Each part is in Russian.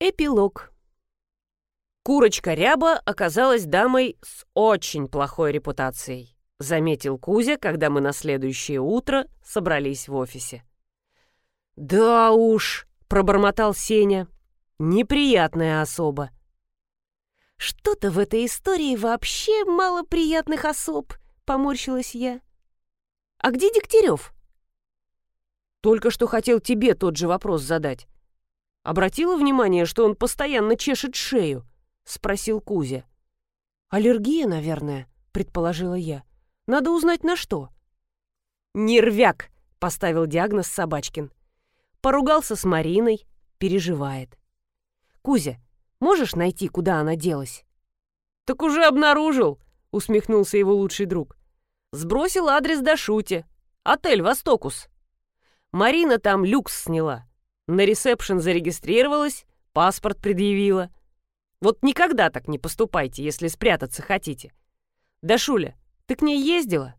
Эпилог. Курочка Ряба оказалась дамой с очень плохой репутацией, заметил Кузя, когда мы на следующее утро собрались в офисе. «Да уж», — пробормотал Сеня, — «неприятная особа». «Что-то в этой истории вообще мало приятных особ», — поморщилась я. «А где Дегтярев?» «Только что хотел тебе тот же вопрос задать. Обратила внимание, что он постоянно чешет шею?» — спросил Кузя. «Аллергия, наверное», — предположила я. «Надо узнать, на что». «Нервяк», — поставил диагноз Собачкин. Поругался с Мариной, переживает. «Кузя, можешь найти, куда она делась?» «Так уже обнаружил», — усмехнулся его лучший друг. «Сбросил адрес до шути. Отель «Востокус». Марина там люкс сняла. На ресепшн зарегистрировалась, паспорт предъявила. Вот никогда так не поступайте, если спрятаться хотите. Дашуля, ты к ней ездила?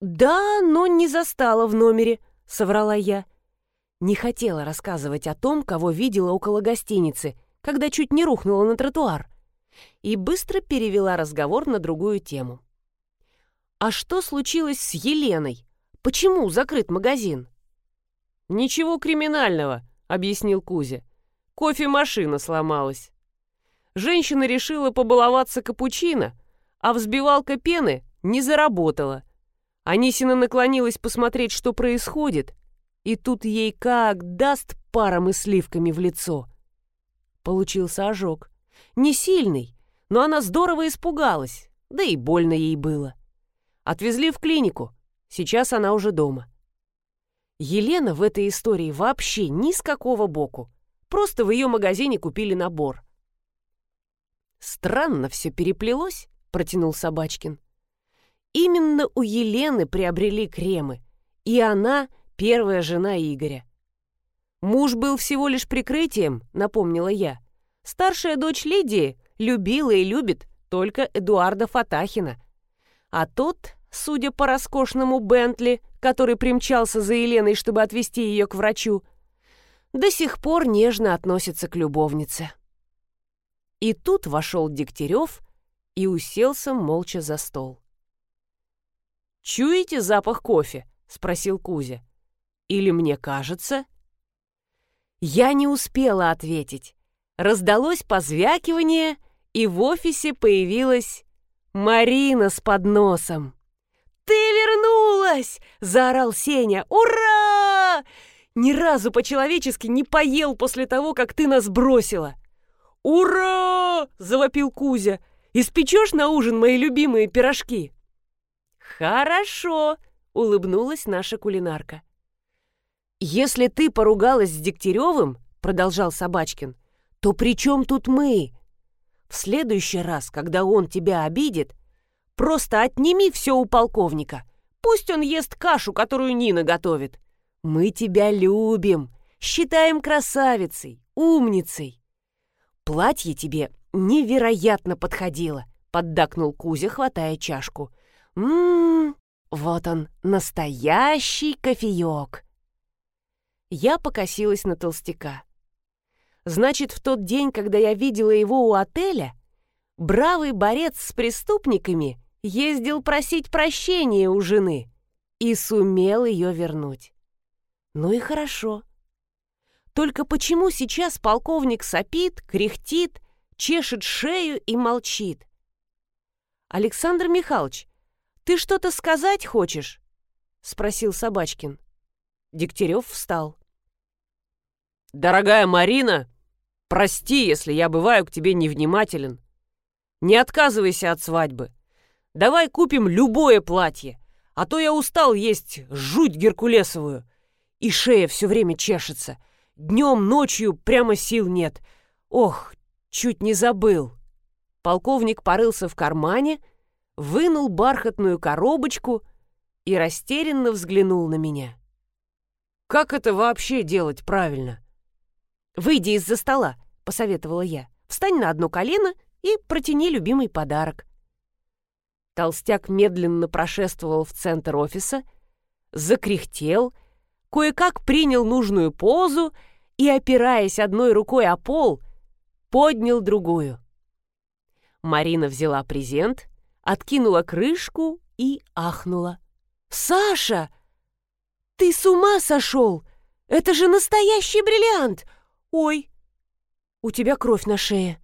Да, но не застала в номере, соврала я. Не хотела рассказывать о том, кого видела около гостиницы, когда чуть не рухнула на тротуар. И быстро перевела разговор на другую тему. А что случилось с Еленой? Почему закрыт магазин? «Ничего криминального», — объяснил Кузя. «Кофемашина сломалась». Женщина решила побаловаться капучино, а взбивалка пены не заработала. Анисина наклонилась посмотреть, что происходит, и тут ей как даст паром и сливками в лицо. Получился ожог. Не сильный, но она здорово испугалась, да и больно ей было. Отвезли в клинику, сейчас она уже дома. Елена в этой истории вообще ни с какого боку. Просто в ее магазине купили набор. «Странно все переплелось», — протянул Собачкин. «Именно у Елены приобрели кремы, и она первая жена Игоря. Муж был всего лишь прикрытием, напомнила я. Старшая дочь Лидии любила и любит только Эдуарда Фатахина. А тот, судя по роскошному Бентли, который примчался за Еленой, чтобы отвезти ее к врачу, до сих пор нежно относится к любовнице. И тут вошел Дегтярев и уселся молча за стол. «Чуете запах кофе?» — спросил Кузя. «Или мне кажется?» Я не успела ответить. Раздалось позвякивание, и в офисе появилась Марина с подносом. «Ты вернулась!» — заорал Сеня. «Ура! Ни разу по-человечески не поел после того, как ты нас бросила!» «Ура!» — завопил Кузя. «Испечешь на ужин мои любимые пирожки?» «Хорошо!» — улыбнулась наша кулинарка. «Если ты поругалась с Дегтяревым, — продолжал Собачкин, — то при чем тут мы? В следующий раз, когда он тебя обидит, Просто отними все у полковника. Пусть он ест кашу, которую Нина готовит. Мы тебя любим, считаем красавицей, умницей. Платье тебе невероятно подходило, поддакнул Кузя, хватая чашку. Ммм, вот он, настоящий кофеек. Я покосилась на толстяка. Значит, в тот день, когда я видела его у отеля, бравый борец с преступниками ездил просить прощения у жены и сумел ее вернуть. Ну и хорошо. Только почему сейчас полковник сопит, кряхтит, чешет шею и молчит? «Александр Михайлович, ты что-то сказать хочешь?» — спросил Собачкин. Дегтярев встал. «Дорогая Марина, прости, если я бываю к тебе невнимателен. Не отказывайся от свадьбы. Давай купим любое платье, а то я устал есть жуть геркулесовую. И шея все время чешется. Днем, ночью прямо сил нет. Ох, чуть не забыл. Полковник порылся в кармане, вынул бархатную коробочку и растерянно взглянул на меня. «Как это вообще делать правильно?» «Выйди из-за стола», — посоветовала я. «Встань на одно колено и протяни любимый подарок». Толстяк медленно прошествовал в центр офиса, закряхтел, кое-как принял нужную позу и, опираясь одной рукой о пол, поднял другую. Марина взяла презент, откинула крышку и ахнула. «Саша! Ты с ума сошел! Это же настоящий бриллиант! Ой, у тебя кровь на шее!»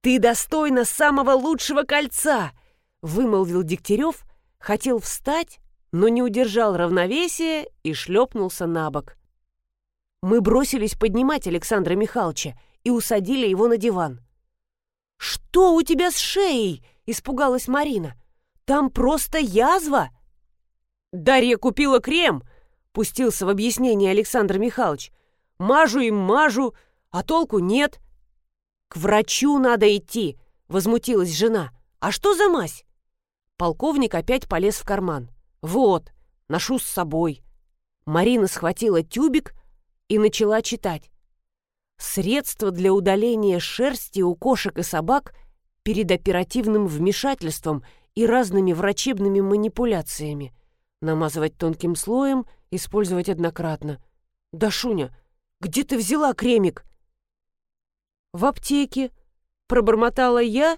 «Ты достойна самого лучшего кольца!» — вымолвил Дегтярев, хотел встать, но не удержал равновесия и шлепнулся на бок. Мы бросились поднимать Александра Михайловича и усадили его на диван. «Что у тебя с шеей?» — испугалась Марина. «Там просто язва!» «Дарья купила крем!» — пустился в объяснение Александр Михайлович. «Мажу им мажу, а толку нет». «К врачу надо идти!» — возмутилась жена. «А что за мазь?» Полковник опять полез в карман. «Вот, ношу с собой». Марина схватила тюбик и начала читать. Средства для удаления шерсти у кошек и собак перед оперативным вмешательством и разными врачебными манипуляциями. Намазывать тонким слоем, использовать однократно. «Да, Шуня, где ты взяла кремик?» «В аптеке», — пробормотала я,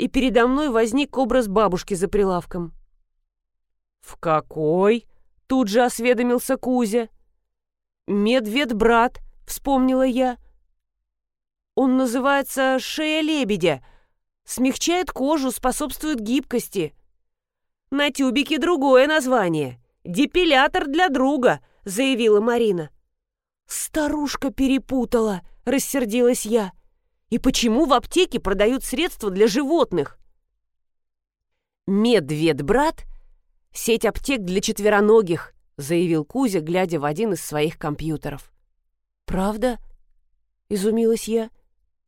и передо мной возник образ бабушки за прилавком. «В какой?» — тут же осведомился Кузя. «Медведбрат», — вспомнила я. Он называется «шея лебедя». Смягчает кожу, способствует гибкости. На тюбике другое название. «Депилятор для друга», — заявила Марина. «Старушка перепутала», — рассердилась я. «И почему в аптеке продают средства для животных?» «Медведбрат — сеть аптек для четвероногих», — заявил Кузя, глядя в один из своих компьютеров. «Правда?» — изумилась я.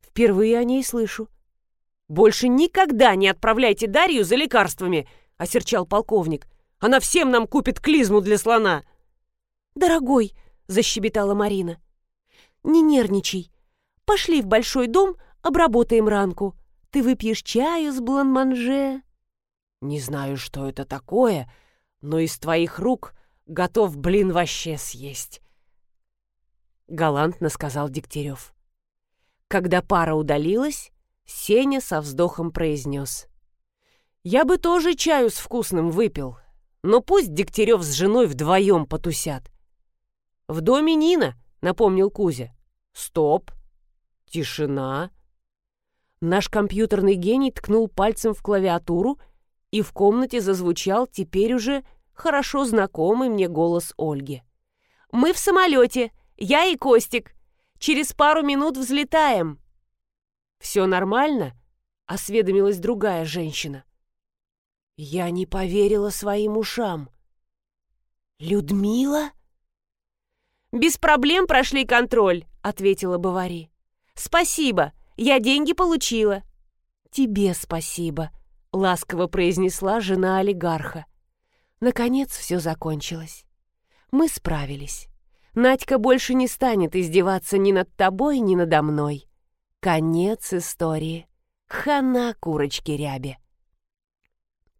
Впервые о ней слышу. «Больше никогда не отправляйте Дарью за лекарствами!» — осерчал полковник. «Она всем нам купит клизму для слона!» «Дорогой!» — защебетала Марина. «Не нервничай. Пошли в большой дом, обработаем ранку. Ты выпьешь чаю с бланманже?» «Не знаю, что это такое, но из твоих рук готов блин вообще съесть!» Галантно сказал Дегтярев. Когда пара удалилась, Сеня со вздохом произнес. «Я бы тоже чаю с вкусным выпил, но пусть Дегтярев с женой вдвоем потусят». «В доме Нина», — напомнил Кузя. «Стоп! Тишина!» Наш компьютерный гений ткнул пальцем в клавиатуру, и в комнате зазвучал теперь уже хорошо знакомый мне голос Ольги. «Мы в самолете! Я и Костик! Через пару минут взлетаем!» «Все нормально?» — осведомилась другая женщина. Я не поверила своим ушам. «Людмила?» «Без проблем прошли контроль», — ответила Бавари. «Спасибо, я деньги получила». «Тебе спасибо», — ласково произнесла жена олигарха. Наконец все закончилось. Мы справились. Надька больше не станет издеваться ни над тобой, ни надо мной. Конец истории. Хана курочки рябе.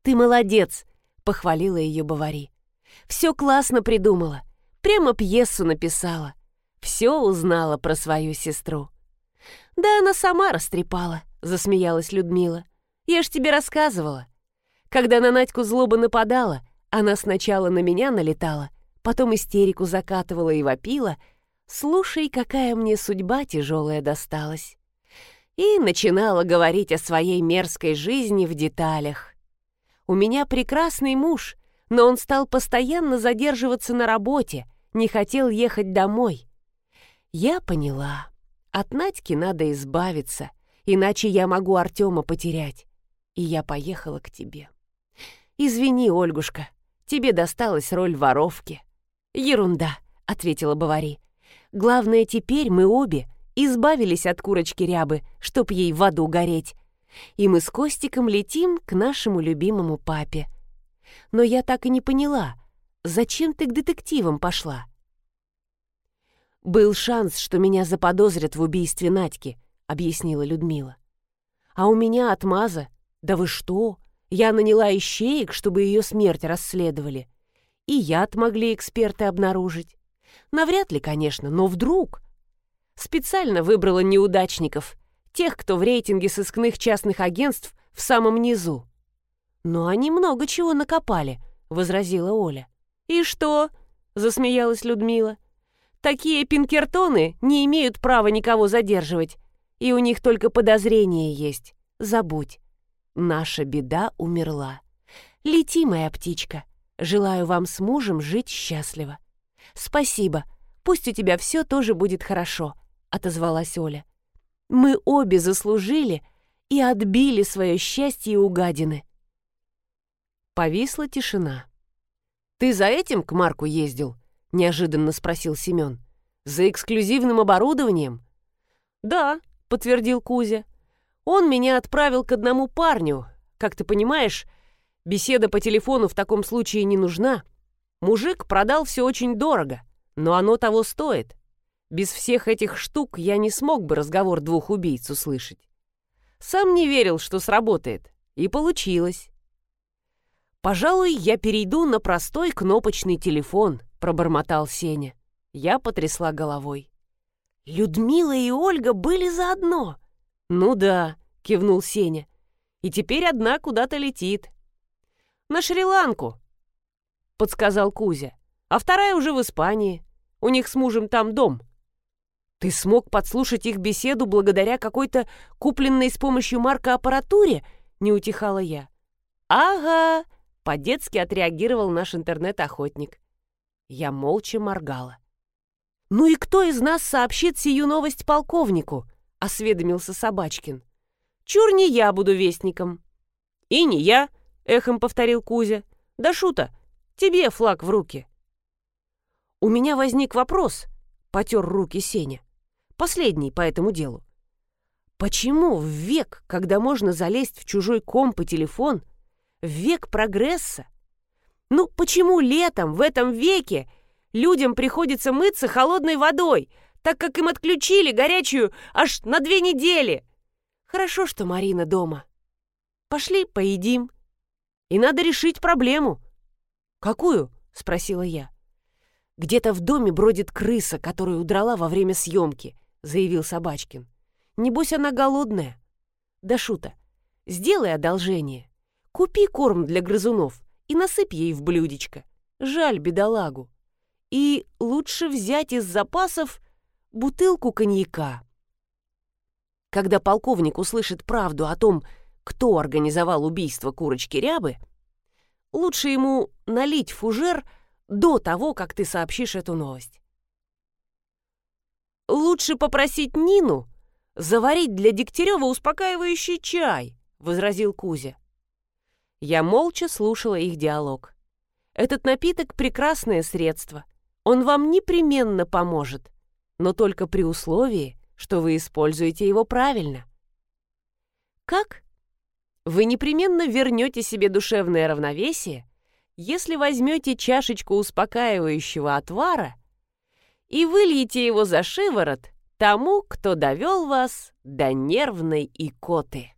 «Ты молодец!» — похвалила ее Бавари. «Все классно придумала. Прямо пьесу написала. Все узнала про свою сестру». «Да она сама растрепала», — засмеялась Людмила. «Я ж тебе рассказывала. Когда на Надьку злоба нападала, она сначала на меня налетала, потом истерику закатывала и вопила, «Слушай, какая мне судьба тяжелая досталась!» И начинала говорить о своей мерзкой жизни в деталях. «У меня прекрасный муж, но он стал постоянно задерживаться на работе, не хотел ехать домой. Я поняла, от Надьки надо избавиться, иначе я могу Артема потерять. И я поехала к тебе. Извини, Ольгушка, тебе досталась роль воровки». «Ерунда», — ответила Бавари. «Главное, теперь мы обе избавились от курочки рябы, чтоб ей в аду гореть. И мы с Костиком летим к нашему любимому папе. Но я так и не поняла, зачем ты к детективам пошла?» «Был шанс, что меня заподозрят в убийстве Надьки», — объяснила Людмила. «А у меня отмаза. Да вы что? Я наняла ищеек, чтобы ее смерть расследовали и яд могли эксперты обнаружить. Навряд ли, конечно, но вдруг. Специально выбрала неудачников, тех, кто в рейтинге сыскных частных агентств в самом низу. «Но они много чего накопали», — возразила Оля. «И что?» — засмеялась Людмила. «Такие пинкертоны не имеют права никого задерживать, и у них только подозрение есть. Забудь. Наша беда умерла. Лети, моя птичка. Желаю вам с мужем жить счастливо. Спасибо. Пусть у тебя все тоже будет хорошо», — отозвалась Оля. «Мы обе заслужили и отбили свое счастье у гадины». Повисла тишина. «Ты за этим к Марку ездил?» — неожиданно спросил Семен. «За эксклюзивным оборудованием?» «Да», — подтвердил Кузя. Он меня отправил к одному парню. Как ты понимаешь, беседа по телефону в таком случае не нужна. Мужик продал все очень дорого, но оно того стоит. Без всех этих штук я не смог бы разговор двух убийц услышать. Сам не верил, что сработает. И получилось. «Пожалуй, я перейду на простой кнопочный телефон», — пробормотал Сеня. Я потрясла головой. «Людмила и Ольга были заодно. «Ну да», — кивнул Сеня. «И теперь одна куда-то летит». «На Шри-Ланку», — подсказал Кузя. «А вторая уже в Испании. У них с мужем там дом». «Ты смог подслушать их беседу благодаря какой-то купленной с помощью Марка аппаратуре?» — не утихала я. «Ага», — по-детски отреагировал наш интернет-охотник. Я молча моргала. «Ну и кто из нас сообщит сию новость полковнику?» осведомился Собачкин. «Чур не я буду вестником». «И не я», — эхом повторил Кузя. «Да шута, тебе флаг в руки». «У меня возник вопрос», — потер руки Сеня. «Последний по этому делу. Почему в век, когда можно залезть в чужой комп и телефон, в век прогресса, ну почему летом в этом веке людям приходится мыться холодной водой, так как им отключили горячую аж на две недели. Хорошо, что Марина дома. Пошли, поедим. И надо решить проблему. Какую? спросила я. Где-то в доме бродит крыса, которую удрала во время съемки, заявил Собачкин. Небось, она голодная. Да шута, сделай одолжение. Купи корм для грызунов и насыпь ей в блюдечко. Жаль бедолагу. И лучше взять из запасов бутылку коньяка. Когда полковник услышит правду о том, кто организовал убийство курочки Рябы, лучше ему налить фужер до того, как ты сообщишь эту новость. «Лучше попросить Нину заварить для Дегтярева успокаивающий чай», — возразил Кузя. Я молча слушала их диалог. «Этот напиток — прекрасное средство. Он вам непременно поможет но только при условии, что вы используете его правильно. Как? Вы непременно вернете себе душевное равновесие, если возьмете чашечку успокаивающего отвара и выльете его за шиворот тому, кто довел вас до нервной икоты.